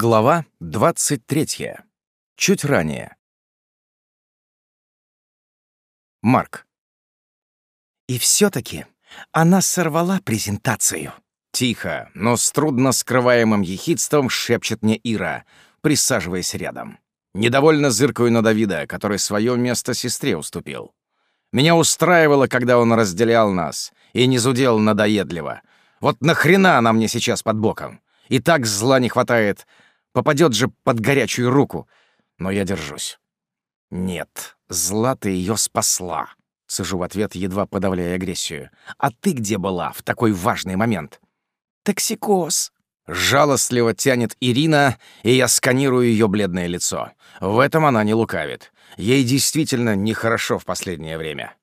Глава 23. Чуть ранее. Марк. И все таки она сорвала презентацию. Тихо, но с трудно скрываемым ехидством шепчет мне Ира, присаживаясь рядом. Недовольно зыркаю на Давида, который свое место сестре уступил. Меня устраивало, когда он разделял нас, и не зудел надоедливо. Вот нахрена она мне сейчас под боком? И так зла не хватает. Попадет же под горячую руку. Но я держусь. Нет, зла ты ее спасла. Сижу в ответ, едва подавляя агрессию. А ты где была в такой важный момент? Токсикоз. Жалостливо тянет Ирина, и я сканирую ее бледное лицо. В этом она не лукавит. Ей действительно нехорошо в последнее время.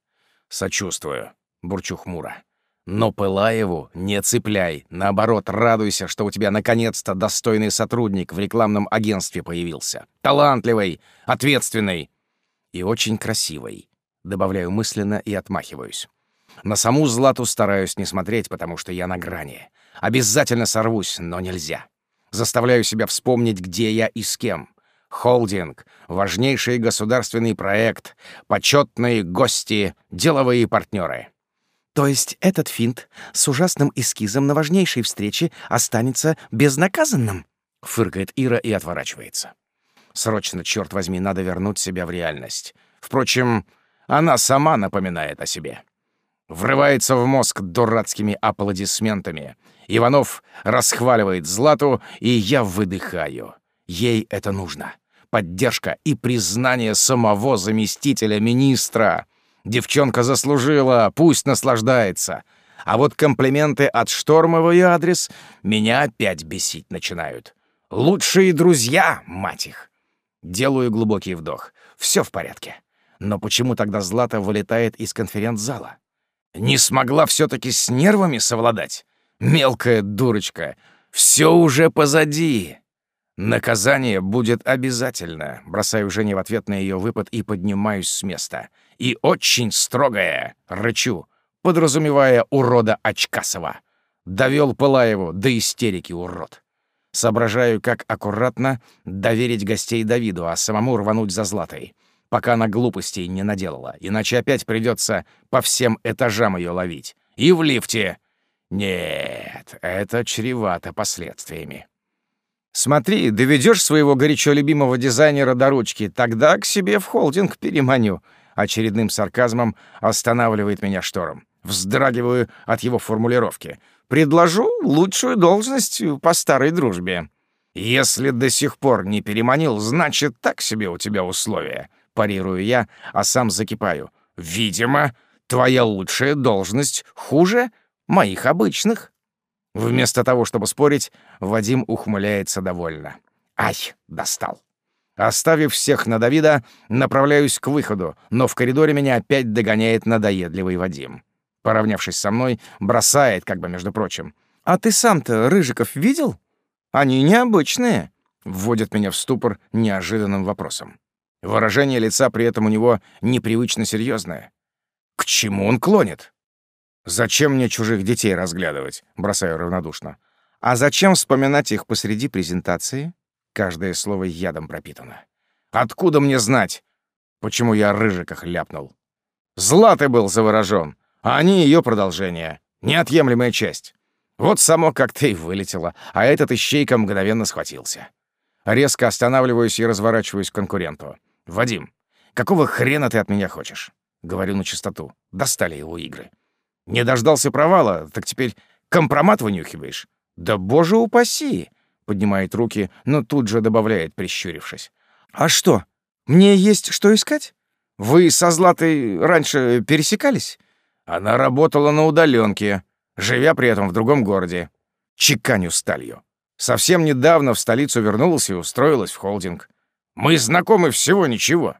Сочувствую, бурчу хмуро. Но Пылаеву не цепляй. Наоборот, радуйся, что у тебя наконец-то достойный сотрудник в рекламном агентстве появился. Талантливый, ответственный и очень красивый. Добавляю мысленно и отмахиваюсь. На саму Злату стараюсь не смотреть, потому что я на грани. Обязательно сорвусь, но нельзя. Заставляю себя вспомнить, где я и с кем. Холдинг, важнейший государственный проект, почетные гости, деловые партнеры. То есть этот финт с ужасным эскизом на важнейшей встрече останется безнаказанным? Фыркает Ира и отворачивается. Срочно, черт возьми, надо вернуть себя в реальность. Впрочем, она сама напоминает о себе. Врывается в мозг дурацкими аплодисментами. Иванов расхваливает Злату, и я выдыхаю. Ей это нужно. Поддержка и признание самого заместителя министра. Девчонка заслужила, пусть наслаждается. А вот комплименты от Шторма в адрес меня опять бесить начинают. Лучшие друзья, мать их. Делаю глубокий вдох. Все в порядке. Но почему тогда Злата вылетает из конференц-зала? Не смогла все-таки с нервами совладать? Мелкая дурочка. Все уже позади. Наказание будет обязательно. Бросаю Жене в ответ на ее выпад и поднимаюсь с места и очень строгое, рычу, подразумевая урода Очкасова. Довел Пылаеву до истерики, урод. Соображаю, как аккуратно доверить гостей Давиду, а самому рвануть за Златой, пока она глупостей не наделала, иначе опять придется по всем этажам ее ловить. И в лифте. Нет, это чревато последствиями. Смотри, доведешь своего горячо любимого дизайнера до ручки, тогда к себе в холдинг переманю очередным сарказмом останавливает меня шторм. Вздрагиваю от его формулировки. «Предложу лучшую должность по старой дружбе». «Если до сих пор не переманил, значит, так себе у тебя условия», — парирую я, а сам закипаю. «Видимо, твоя лучшая должность хуже моих обычных». Вместо того, чтобы спорить, Вадим ухмыляется довольно. «Ай, достал!» Оставив всех на Давида, направляюсь к выходу, но в коридоре меня опять догоняет надоедливый Вадим. Поравнявшись со мной, бросает, как бы между прочим. «А ты сам-то Рыжиков видел? Они необычные», — вводит меня в ступор неожиданным вопросом. Выражение лица при этом у него непривычно серьезное. К чему он клонит? «Зачем мне чужих детей разглядывать?» — бросаю равнодушно. «А зачем вспоминать их посреди презентации?» Каждое слово ядом пропитано. Откуда мне знать, почему я рыжиках ляпнул? Зла ты был заворожен, а они ее продолжение, неотъемлемая часть. Вот само как-то и вылетело, а этот ищейка мгновенно схватился. Резко останавливаюсь и разворачиваюсь к конкуренту. «Вадим, какого хрена ты от меня хочешь?» Говорю на чистоту. Достали его игры. Не дождался провала, так теперь компромат вынюхиваешь? Да боже упаси! Поднимает руки, но тут же добавляет, прищурившись. «А что, мне есть что искать? Вы со Златой раньше пересекались?» Она работала на удаленке, живя при этом в другом городе. Чеканю сталью. Совсем недавно в столицу вернулась и устроилась в холдинг. Мы знакомы всего ничего.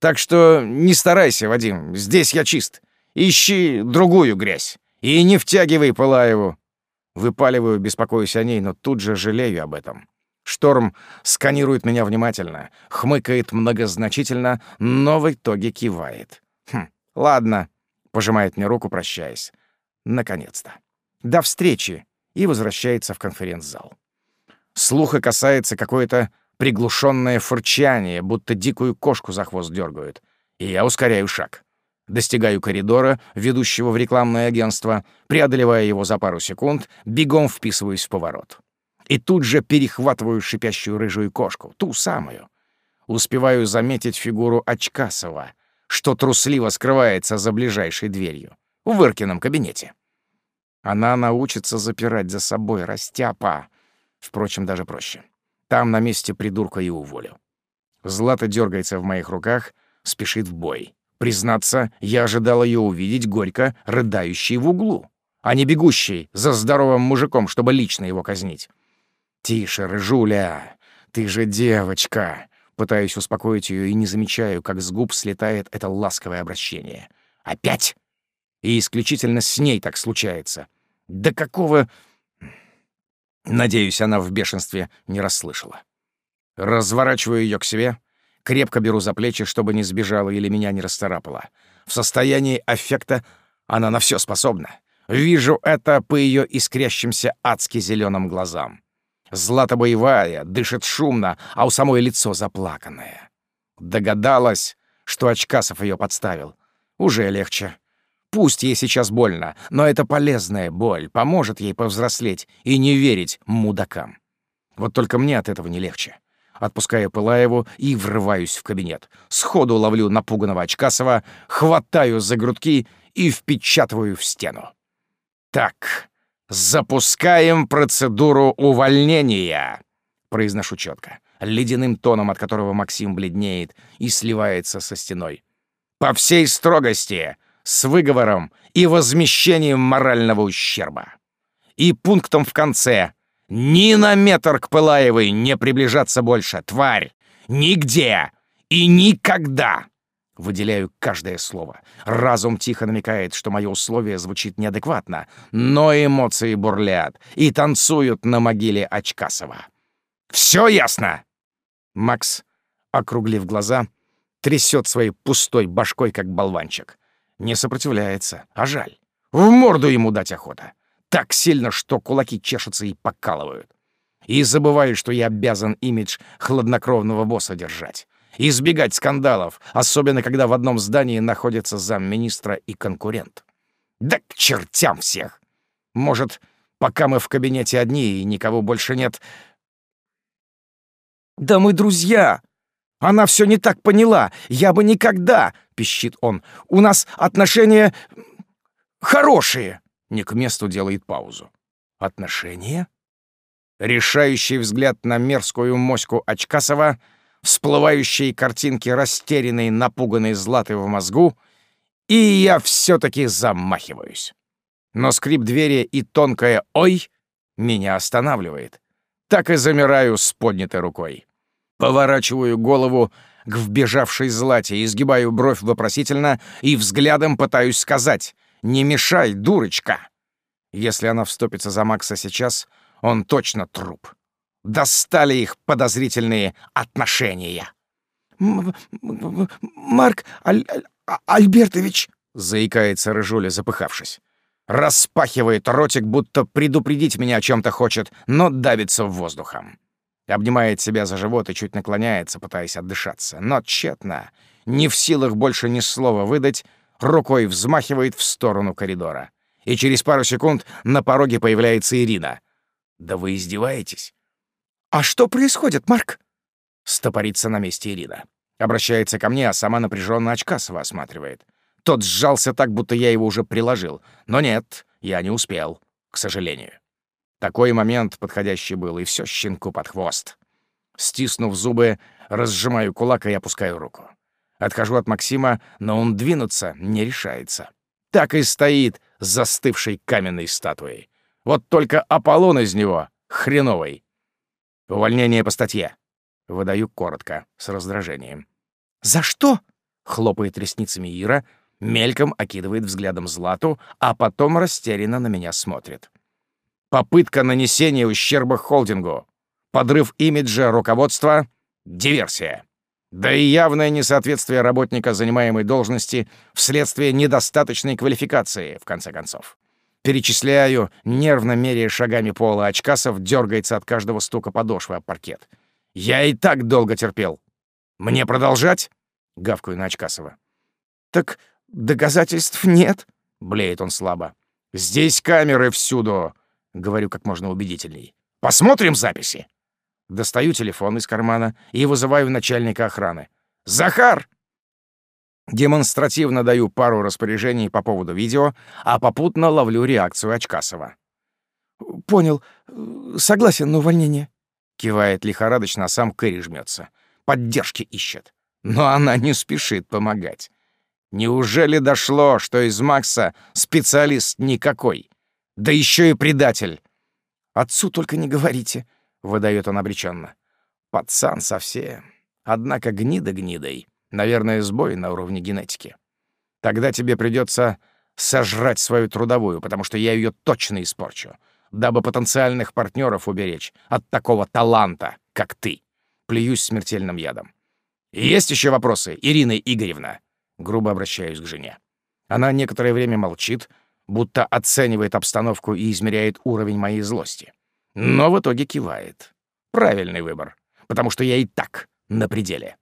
Так что не старайся, Вадим, здесь я чист. Ищи другую грязь. И не втягивай Пылаеву. Выпаливаю, беспокоюсь о ней, но тут же жалею об этом. Шторм сканирует меня внимательно, хмыкает многозначительно, но в итоге кивает. «Хм, ладно», — пожимает мне руку, прощаясь. Наконец-то. До встречи. И возвращается в конференц-зал. Слуха касается какое-то приглушенное фырчание, будто дикую кошку за хвост дергают. И я ускоряю шаг. Достигаю коридора, ведущего в рекламное агентство, преодолевая его за пару секунд, бегом вписываюсь в поворот. И тут же перехватываю шипящую рыжую кошку, ту самую. Успеваю заметить фигуру Очкасова, что трусливо скрывается за ближайшей дверью, в Иркином кабинете. Она научится запирать за собой растяпа. Впрочем, даже проще. Там на месте придурка и уволю. Злата дергается в моих руках, спешит в бой. Признаться, я ожидал ее увидеть горько рыдающей в углу, а не бегущей за здоровым мужиком, чтобы лично его казнить. «Тише, рыжуля, ты же девочка!» Пытаюсь успокоить ее и не замечаю, как с губ слетает это ласковое обращение. «Опять?» И исключительно с ней так случается. «Да какого...» Надеюсь, она в бешенстве не расслышала. Разворачиваю ее к себе, крепко беру за плечи, чтобы не сбежала или меня не расцарапала. В состоянии аффекта она на все способна. Вижу это по ее искрящимся адски зеленым глазам. Злата боевая, дышит шумно, а у самой лицо заплаканное. Догадалась, что Очкасов ее подставил. Уже легче. Пусть ей сейчас больно, но это полезная боль, поможет ей повзрослеть и не верить мудакам. Вот только мне от этого не легче. Отпускаю Пылаеву и врываюсь в кабинет. Сходу ловлю напуганного Очкасова, хватаю за грудки и впечатываю в стену. «Так, запускаем процедуру увольнения!» Произношу четко, ледяным тоном, от которого Максим бледнеет и сливается со стеной. «По всей строгости с выговором и возмещением морального ущерба. И пунктом в конце «Ни на метр к Пылаевой не приближаться больше, тварь! Нигде! И никогда!» Выделяю каждое слово. Разум тихо намекает, что мое условие звучит неадекватно, но эмоции бурлят и танцуют на могиле Очкасова. «Все ясно?» Макс, округлив глаза, трясет своей пустой башкой, как болванчик. Не сопротивляется, а жаль. В морду ему дать охота. Так сильно, что кулаки чешутся и покалывают. И забываю, что я обязан имидж хладнокровного босса держать. Избегать скандалов, особенно когда в одном здании находится замминистра и конкурент. Да к чертям всех! Может, пока мы в кабинете одни и никого больше нет... «Да мы друзья!» Она все не так поняла. Я бы никогда, пищит он. У нас отношения хорошие. Не к месту делает паузу. Отношения? Решающий взгляд на мерзкую моську Очкасова, всплывающие картинки растерянной, напуганной Златы в мозгу, и я все-таки замахиваюсь. Но скрип двери и тонкое «Ой!» меня останавливает. Так и замираю с поднятой рукой. Поворачиваю голову к вбежавшей Злате, изгибаю бровь вопросительно и взглядом пытаюсь сказать «Не мешай, дурочка!» Если она вступится за Макса сейчас, он точно труп. Достали их подозрительные отношения. «Марк Аль Аль Альбертович!» — заикается Рыжуля, запыхавшись. Распахивает ротик, будто предупредить меня о чем-то хочет, но давится воздухом. Обнимает себя за живот и чуть наклоняется, пытаясь отдышаться. Но тщетно. Не в силах больше ни слова выдать, рукой взмахивает в сторону коридора. И через пару секунд на пороге появляется Ирина. «Да вы издеваетесь?» «А что происходит, Марк?» Стопорится на месте Ирина. Обращается ко мне, а сама напряженно Очкасова осматривает. Тот сжался так, будто я его уже приложил. Но нет, я не успел, к сожалению. Такой момент подходящий был, и все щенку под хвост. Стиснув зубы, разжимаю кулак и опускаю руку. Отхожу от Максима, но он двинуться не решается. Так и стоит застывшей каменной статуей. Вот только Аполлон из него хреновый. Увольнение по статье. Выдаю коротко, с раздражением. «За что?» — хлопает ресницами Ира, мельком окидывает взглядом Злату, а потом растерянно на меня смотрит. Попытка нанесения ущерба холдингу. Подрыв имиджа руководства. Диверсия. Да и явное несоответствие работника занимаемой должности вследствие недостаточной квалификации, в конце концов. Перечисляю, нервно меряя шагами пола, Очкасов дергается от каждого стука подошвы об паркет. «Я и так долго терпел. Мне продолжать?» — гавкаю на Очкасова. «Так доказательств нет», — блеет он слабо. «Здесь камеры всюду», — говорю как можно убедительней. «Посмотрим записи». Достаю телефон из кармана и вызываю начальника охраны. «Захар!» Демонстративно даю пару распоряжений по поводу видео, а попутно ловлю реакцию Очкасова. «Понял. Согласен на увольнение». Кивает лихорадочно, а сам Кэрри жмется. Поддержки ищет. Но она не спешит помогать. Неужели дошло, что из Макса специалист никакой? Да еще и предатель. «Отцу только не говорите», — выдает он обреченно. Пацан совсем. Однако гнида гнидой. Наверное, сбой на уровне генетики. Тогда тебе придется сожрать свою трудовую, потому что я ее точно испорчу, дабы потенциальных партнеров уберечь от такого таланта, как ты. Плююсь смертельным ядом. есть еще вопросы, Ирина Игоревна? Грубо обращаюсь к жене. Она некоторое время молчит, будто оценивает обстановку и измеряет уровень моей злости. Но в итоге кивает. Правильный выбор, потому что я и так на пределе.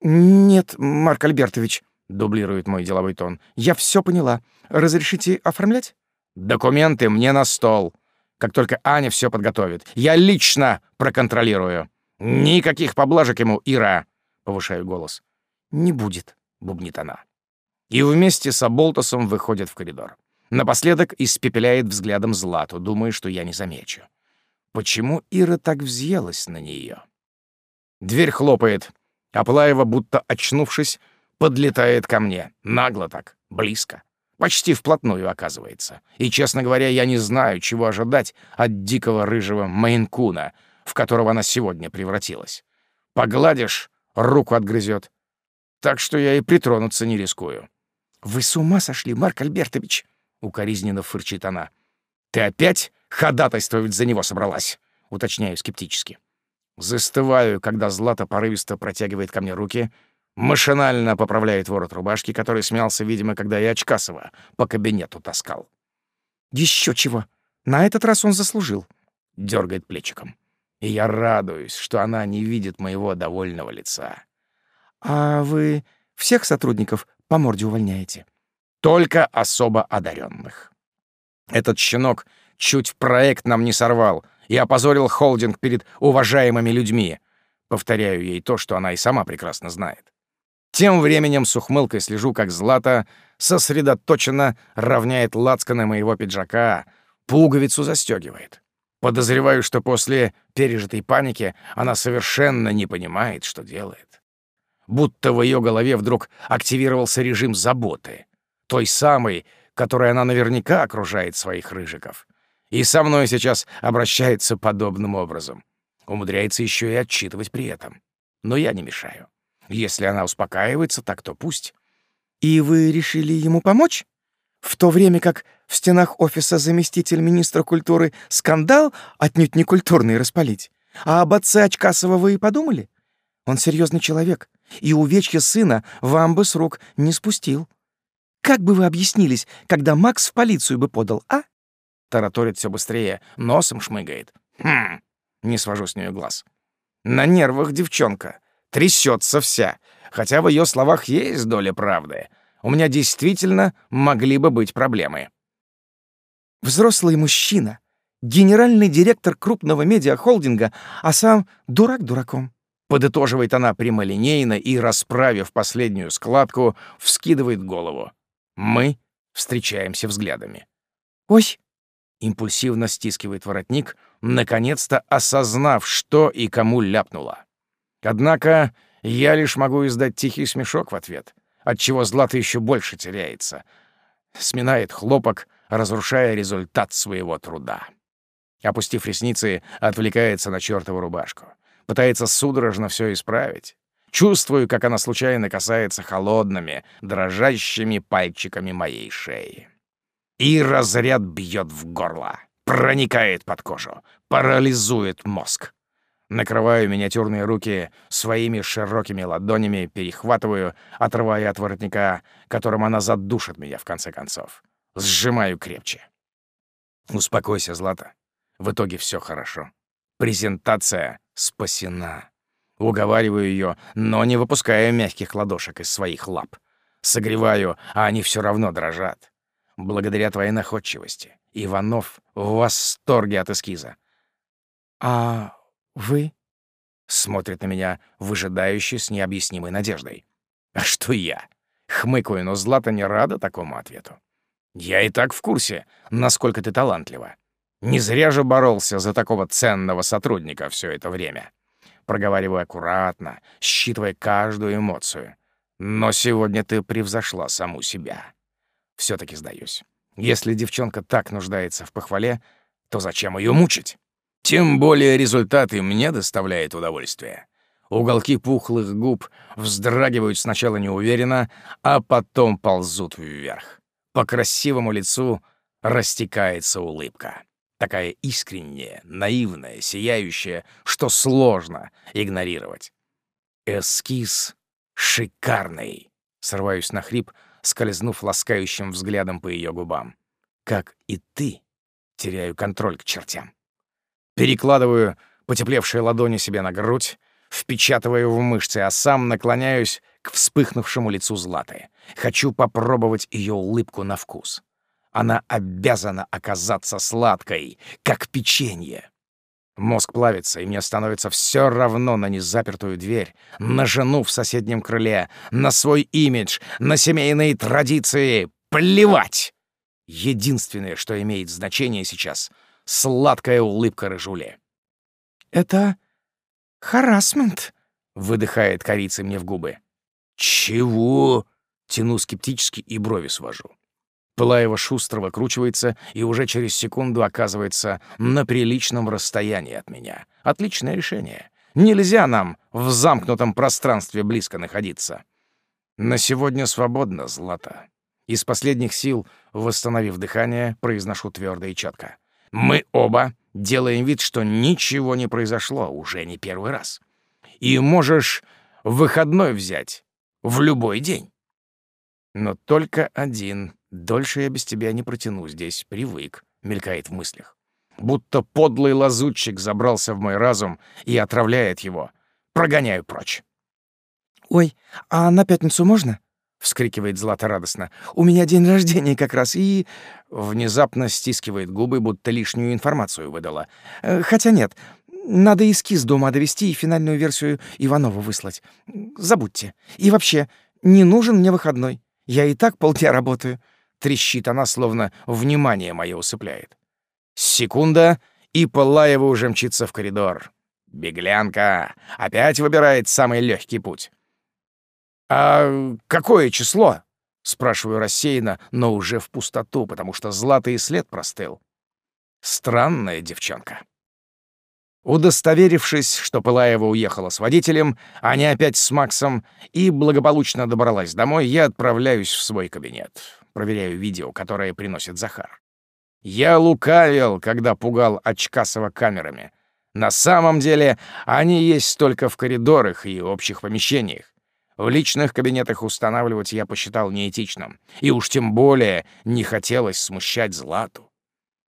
«Нет, Марк Альбертович», — дублирует мой деловой тон, — «я все поняла. Разрешите оформлять?» «Документы мне на стол. Как только Аня все подготовит, я лично проконтролирую. Никаких поблажек ему, Ира!» — повышаю голос. «Не будет», — бубнит она. И вместе с Аболтосом выходит в коридор. Напоследок испепеляет взглядом Злату, думая, что я не замечу. Почему Ира так взъелась на нее? Дверь хлопает. Аплаева, будто очнувшись, подлетает ко мне. Нагло так, близко. Почти вплотную, оказывается. И, честно говоря, я не знаю, чего ожидать от дикого рыжего Мейнкуна, в которого она сегодня превратилась. Погладишь — руку отгрызет. Так что я и притронуться не рискую. «Вы с ума сошли, Марк Альбертович!» — укоризненно фырчит она. «Ты опять ходатайствовать за него собралась?» — уточняю скептически. Застываю, когда Злата порывисто протягивает ко мне руки, машинально поправляет ворот рубашки, который смялся, видимо, когда я Очкасова по кабинету таскал. Еще чего! На этот раз он заслужил!» — дергает плечиком. И я радуюсь, что она не видит моего довольного лица. «А вы всех сотрудников по морде увольняете?» «Только особо одаренных. Этот щенок чуть проект нам не сорвал — и опозорил холдинг перед уважаемыми людьми. Повторяю ей то, что она и сама прекрасно знает. Тем временем с ухмылкой слежу, как Злата сосредоточенно равняет лацканы моего пиджака, пуговицу застегивает. Подозреваю, что после пережитой паники она совершенно не понимает, что делает. Будто в ее голове вдруг активировался режим заботы, той самой, которой она наверняка окружает своих рыжиков. И со мной сейчас обращается подобным образом. Умудряется еще и отчитывать при этом. Но я не мешаю. Если она успокаивается, так то пусть. И вы решили ему помочь? В то время как в стенах офиса заместитель министра культуры скандал отнюдь не культурный распалить. А об отце Очкасова вы и подумали? Он серьезный человек, и увечья сына вам бы с рук не спустил. Как бы вы объяснились, когда Макс в полицию бы подал, а? Тараторит все быстрее, носом шмыгает. Хм, не свожу с нее глаз. На нервах девчонка. Трясется вся. Хотя в ее словах есть доля правды. У меня действительно могли бы быть проблемы. Взрослый мужчина, генеральный директор крупного медиахолдинга, а сам дурак дураком. Подытоживает она прямолинейно и, расправив последнюю складку, вскидывает голову. Мы встречаемся взглядами. «Ой!» Импульсивно стискивает воротник, наконец-то осознав, что и кому ляпнула. Однако я лишь могу издать тихий смешок в ответ, отчего Злата еще больше теряется. Сминает хлопок, разрушая результат своего труда. Опустив ресницы, отвлекается на чертову рубашку. Пытается судорожно все исправить. Чувствую, как она случайно касается холодными, дрожащими пальчиками моей шеи. И разряд бьет в горло, проникает под кожу, парализует мозг. Накрываю миниатюрные руки своими широкими ладонями, перехватываю, отрывая от воротника, которым она задушит меня в конце концов. Сжимаю крепче. Успокойся, Злата. В итоге все хорошо. Презентация спасена. Уговариваю ее, но не выпускаю мягких ладошек из своих лап. Согреваю, а они все равно дрожат. Благодаря твоей находчивости. Иванов в восторге от эскиза. «А вы?» — смотрит на меня, выжидающий с необъяснимой надеждой. «А что я?» — хмыкаю, но Злата не рада такому ответу. «Я и так в курсе, насколько ты талантлива. Не зря же боролся за такого ценного сотрудника все это время. Проговариваю аккуратно, считывая каждую эмоцию. Но сегодня ты превзошла саму себя. все таки сдаюсь. Если девчонка так нуждается в похвале, то зачем ее мучить? Тем более результат и мне доставляет удовольствие. Уголки пухлых губ вздрагивают сначала неуверенно, а потом ползут вверх. По красивому лицу растекается улыбка. Такая искренняя, наивная, сияющая, что сложно игнорировать. Эскиз шикарный. Срываюсь на хрип, скользнув ласкающим взглядом по ее губам. Как и ты, теряю контроль к чертям. Перекладываю потеплевшие ладони себе на грудь, впечатываю в мышцы, а сам наклоняюсь к вспыхнувшему лицу Златы. Хочу попробовать ее улыбку на вкус. Она обязана оказаться сладкой, как печенье. Мозг плавится, и мне становится все равно на незапертую дверь, на жену в соседнем крыле, на свой имидж, на семейные традиции. Плевать! Единственное, что имеет значение сейчас — сладкая улыбка Рыжуле. «Это харасмент», — выдыхает корица мне в губы. «Чего?» — тяну скептически и брови свожу. Пылаева шустро выкручивается и уже через секунду оказывается на приличном расстоянии от меня. Отличное решение. Нельзя нам в замкнутом пространстве близко находиться. На сегодня свободно, Злата. Из последних сил, восстановив дыхание, произношу твердо и четко. Мы оба делаем вид, что ничего не произошло уже не первый раз. И можешь выходной взять в любой день. Но только один Дольше я без тебя не протяну здесь, привык, мелькает в мыслях. Будто подлый лазутчик забрался в мой разум и отравляет его. Прогоняю прочь. «Ой, а на пятницу можно?» — вскрикивает Злата радостно. «У меня день рождения как раз, и...» Внезапно стискивает губы, будто лишнюю информацию выдала. «Э, «Хотя нет, надо эскиз дома довести и финальную версию Иванова выслать. Забудьте. И вообще, не нужен мне выходной. Я и так полдня работаю. Трещит она, словно внимание мое усыпляет. Секунда, и Пылаева уже мчится в коридор. Беглянка опять выбирает самый легкий путь. «А какое число?» — спрашиваю рассеянно, но уже в пустоту, потому что златый след простыл. Странная девчонка. Удостоверившись, что Пылаева уехала с водителем, а не опять с Максом, и благополучно добралась домой, я отправляюсь в свой кабинет проверяю видео, которое приносит Захар. Я лукавил, когда пугал Очкасова камерами. На самом деле они есть только в коридорах и общих помещениях. В личных кабинетах устанавливать я посчитал неэтичным. И уж тем более не хотелось смущать Злату.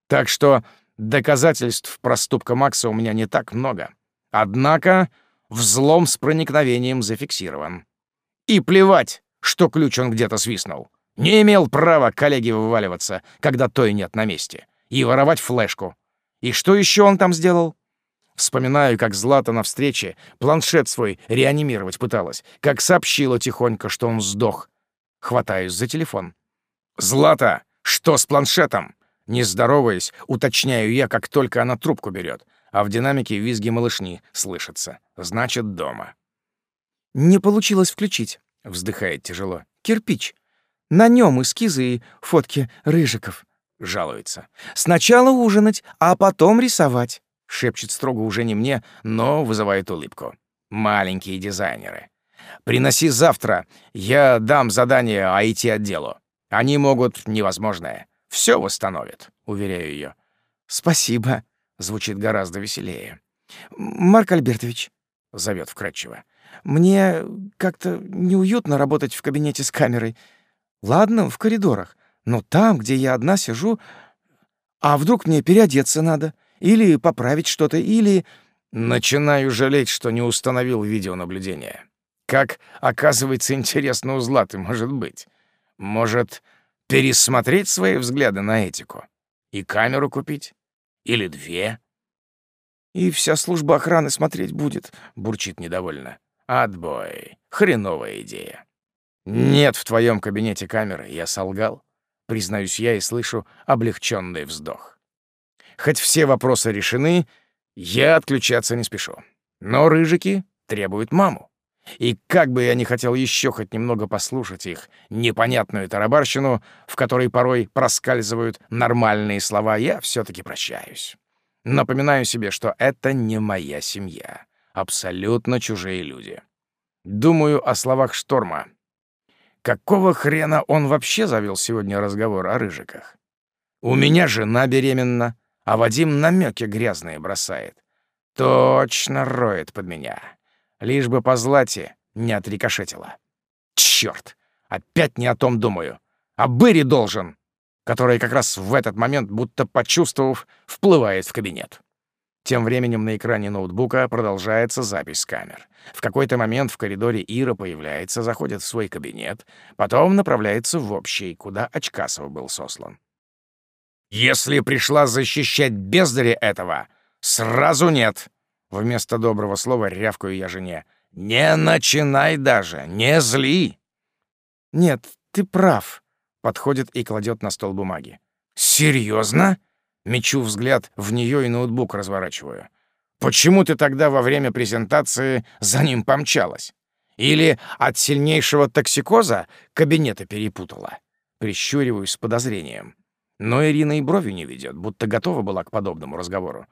Так что доказательств проступка Макса у меня не так много. Однако взлом с проникновением зафиксирован. И плевать, что ключ он где-то свистнул. Не имел права коллеге вываливаться, когда той нет на месте, и воровать флешку. И что еще он там сделал? Вспоминаю, как Злата на встрече планшет свой реанимировать пыталась, как сообщила тихонько, что он сдох. Хватаюсь за телефон. «Злата, что с планшетом?» Не здороваясь, уточняю я, как только она трубку берет, а в динамике визги малышни слышатся. Значит, дома. «Не получилось включить», — вздыхает тяжело. «Кирпич. На нем эскизы и фотки рыжиков. Жалуется. Сначала ужинать, а потом рисовать. Шепчет строго уже не мне, но вызывает улыбку. Маленькие дизайнеры. Приноси завтра, я дам задание IT-отделу. Они могут невозможное. Все восстановят, уверяю ее. Спасибо, звучит гораздо веселее. Марк Альбертович, зовет вкратчиво. Мне как-то неуютно работать в кабинете с камерой. Ладно, в коридорах. Но там, где я одна сижу, а вдруг мне переодеться надо? Или поправить что-то, или... Начинаю жалеть, что не установил видеонаблюдение. Как, оказывается, интересно у Златы может быть. Может, пересмотреть свои взгляды на этику? И камеру купить? Или две? И вся служба охраны смотреть будет, бурчит недовольно. Отбой. Хреновая идея. Нет в твоем кабинете камеры, я солгал. Признаюсь я и слышу облегченный вздох. Хоть все вопросы решены, я отключаться не спешу. Но рыжики требуют маму. И как бы я ни хотел еще хоть немного послушать их непонятную тарабарщину, в которой порой проскальзывают нормальные слова, я все таки прощаюсь. Напоминаю себе, что это не моя семья. Абсолютно чужие люди. Думаю о словах Шторма. Какого хрена он вообще завел сегодня разговор о рыжиках? У меня жена беременна, а Вадим намеки грязные бросает. Точно роет под меня. Лишь бы по злате не отрикошетило. Черт! Опять не о том думаю. А Берри должен, который как раз в этот момент, будто почувствовав, вплывает в кабинет. Тем временем на экране ноутбука продолжается запись камер. В какой-то момент в коридоре Ира появляется, заходит в свой кабинет, потом направляется в общий, куда Очкасов был сослан. «Если пришла защищать бездари этого, сразу нет!» Вместо доброго слова рявкаю я жене. «Не начинай даже, не зли!» «Нет, ты прав», — подходит и кладет на стол бумаги. «Серьезно?» Мечу взгляд в нее и ноутбук разворачиваю. «Почему ты тогда во время презентации за ним помчалась? Или от сильнейшего токсикоза кабинета перепутала?» Прищуриваюсь с подозрением. Но Ирина и брови не ведет, будто готова была к подобному разговору.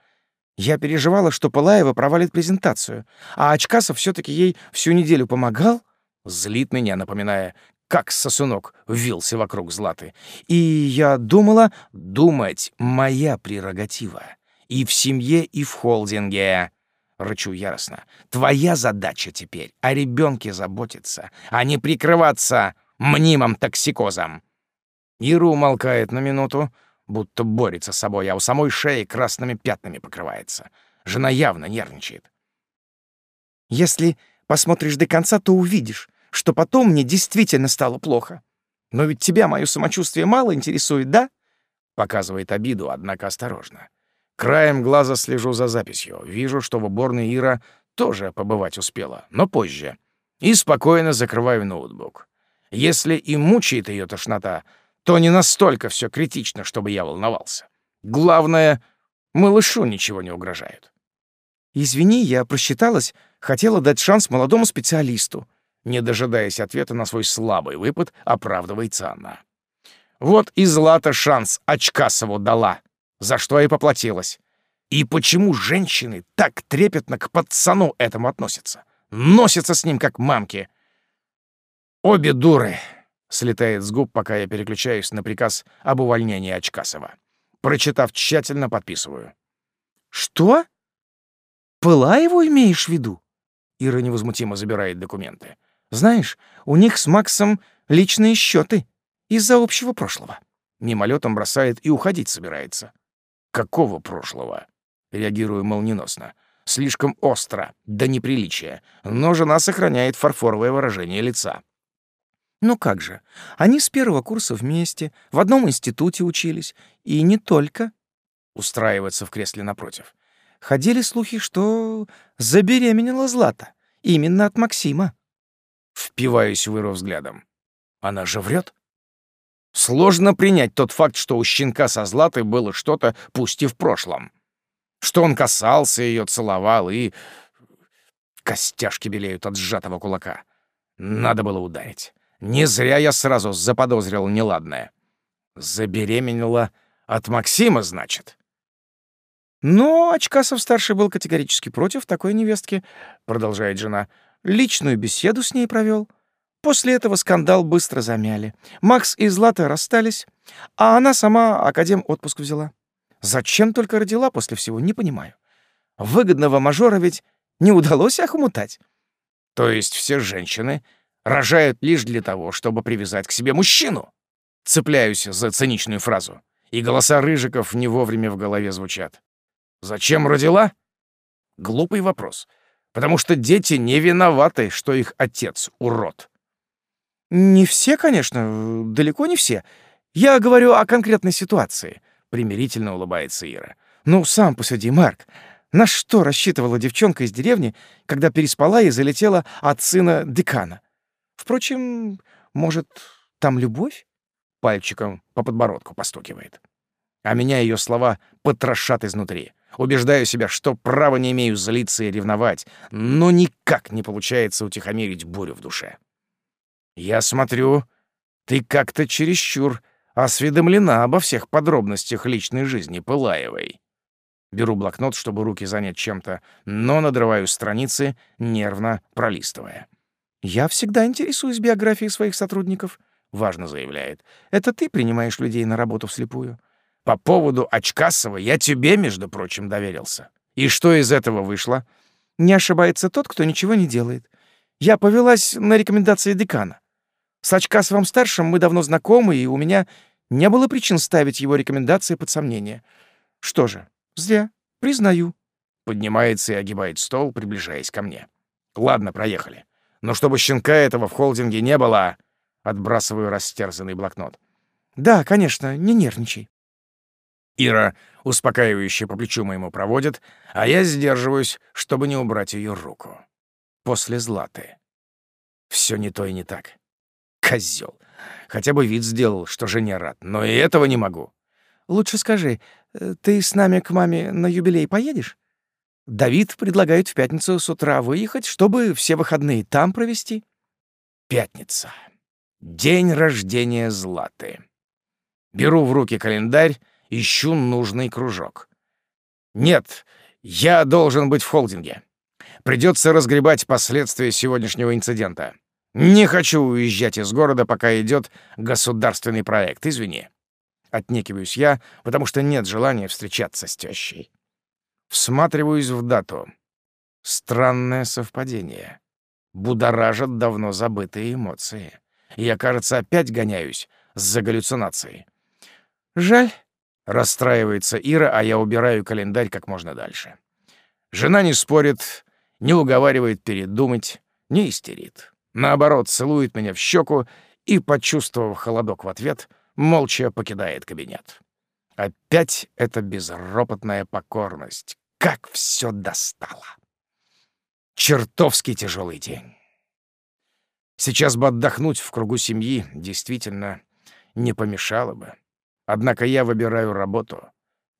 Я переживала, что Пылаева провалит презентацию, а Очкасов все таки ей всю неделю помогал. Злит меня, напоминая, как сосунок вился вокруг Златы. И я думала, думать — моя прерогатива. И в семье, и в холдинге. Рычу яростно. Твоя задача теперь о ребенке заботиться, а не прикрываться мнимым токсикозом. Ира умолкает на минуту, будто борется с собой, а у самой шеи красными пятнами покрывается. Жена явно нервничает. «Если посмотришь до конца, то увидишь, что потом мне действительно стало плохо. Но ведь тебя мое самочувствие мало интересует, да?» Показывает обиду, однако осторожно. Краем глаза слежу за записью. Вижу, что в уборной Ира тоже побывать успела, но позже. И спокойно закрываю ноутбук. Если и мучает ее тошнота, то не настолько все критично, чтобы я волновался. Главное, малышу ничего не угрожает. «Извини, я просчиталась, хотела дать шанс молодому специалисту», не дожидаясь ответа на свой слабый выпад, оправдывается она. Вот и Злата шанс Очкасову дала, за что и поплатилась. И почему женщины так трепетно к пацану этому относятся? Носятся с ним, как мамки. Обе дуры, Слетает с губ, пока я переключаюсь на приказ об увольнении Очкасова. Прочитав тщательно, подписываю. «Что? Пылаеву имеешь в виду?» Ира невозмутимо забирает документы. «Знаешь, у них с Максом личные счеты из-за общего прошлого». Мимолетом бросает и уходить собирается. «Какого прошлого?» Реагирую молниеносно. Слишком остро, до неприличия, но жена сохраняет фарфоровое выражение лица. Ну как же, они с первого курса вместе, в одном институте учились, и не только. Устраивается в кресле напротив. Ходили слухи, что забеременела Злата. Именно от Максима. Впиваюсь в Иру взглядом. Она же врет? Сложно принять тот факт, что у щенка со Златой было что-то, пусть и в прошлом. Что он касался ее, целовал и... Костяшки белеют от сжатого кулака. Надо было ударить. Не зря я сразу заподозрил неладное. Забеременела от Максима, значит? Но Очкасов-старший был категорически против такой невестки, продолжает жена. Личную беседу с ней провел. После этого скандал быстро замяли. Макс и Злата расстались, а она сама академ отпуск взяла. Зачем только родила после всего, не понимаю. Выгодного мажора ведь не удалось охмутать. То есть все женщины рожают лишь для того, чтобы привязать к себе мужчину. Цепляюсь за циничную фразу. И голоса Рыжиков не вовремя в голове звучат. «Зачем родила?» Глупый вопрос. Потому что дети не виноваты, что их отец — урод. «Не все, конечно, далеко не все. Я говорю о конкретной ситуации», — примирительно улыбается Ира. «Ну, сам посуди, Марк. На что рассчитывала девчонка из деревни, когда переспала и залетела от сына декана? Впрочем, может, там любовь?» Пальчиком по подбородку постукивает. А меня ее слова потрошат изнутри. Убеждаю себя, что права не имею злиться и ревновать, но никак не получается утихомирить бурю в душе. Я смотрю, ты как-то чересчур осведомлена обо всех подробностях личной жизни Пылаевой. Беру блокнот, чтобы руки занять чем-то, но надрываю страницы, нервно пролистывая. «Я всегда интересуюсь биографией своих сотрудников», — важно заявляет. «Это ты принимаешь людей на работу вслепую». «По поводу Очкасова я тебе, между прочим, доверился. И что из этого вышло?» «Не ошибается тот, кто ничего не делает. Я повелась на рекомендации декана. С Очкасовым-старшим мы давно знакомы, и у меня не было причин ставить его рекомендации под сомнение. Что же, зря, признаю. Поднимается и огибает стол, приближаясь ко мне. Ладно, проехали. Но чтобы щенка этого в холдинге не было, отбрасываю растерзанный блокнот. Да, конечно, не нервничай. Ира успокаивающе по плечу моему проводит, а я сдерживаюсь, чтобы не убрать ее руку. После Златы. Все не то и не так. Козел. Хотя бы вид сделал, что жене рад, но и этого не могу. Лучше скажи, э, ты с нами к маме на юбилей поедешь? Давид предлагает в пятницу с утра выехать, чтобы все выходные там провести. Пятница. День рождения Златы. Беру в руки календарь, ищу нужный кружок. Нет, я должен быть в холдинге. Придется разгребать последствия сегодняшнего инцидента. Не хочу уезжать из города, пока идет государственный проект, извини. Отнекиваюсь я, потому что нет желания встречаться с тещей. Всматриваюсь в дату. Странное совпадение. Будоражат давно забытые эмоции. Я, кажется, опять гоняюсь за галлюцинацией. Жаль. Расстраивается Ира, а я убираю календарь как можно дальше. Жена не спорит, не уговаривает передумать, не истерит. Наоборот, целует меня в щеку и, почувствовав холодок в ответ, молча покидает кабинет. Опять эта безропотная покорность. Как все достало! Чертовски тяжелый день. Сейчас бы отдохнуть в кругу семьи действительно не помешало бы. Однако я выбираю работу,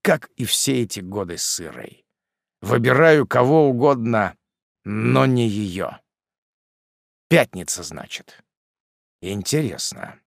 как и все эти годы с Ирой. Выбираю кого угодно, но не ее. Пятница, значит. Интересно.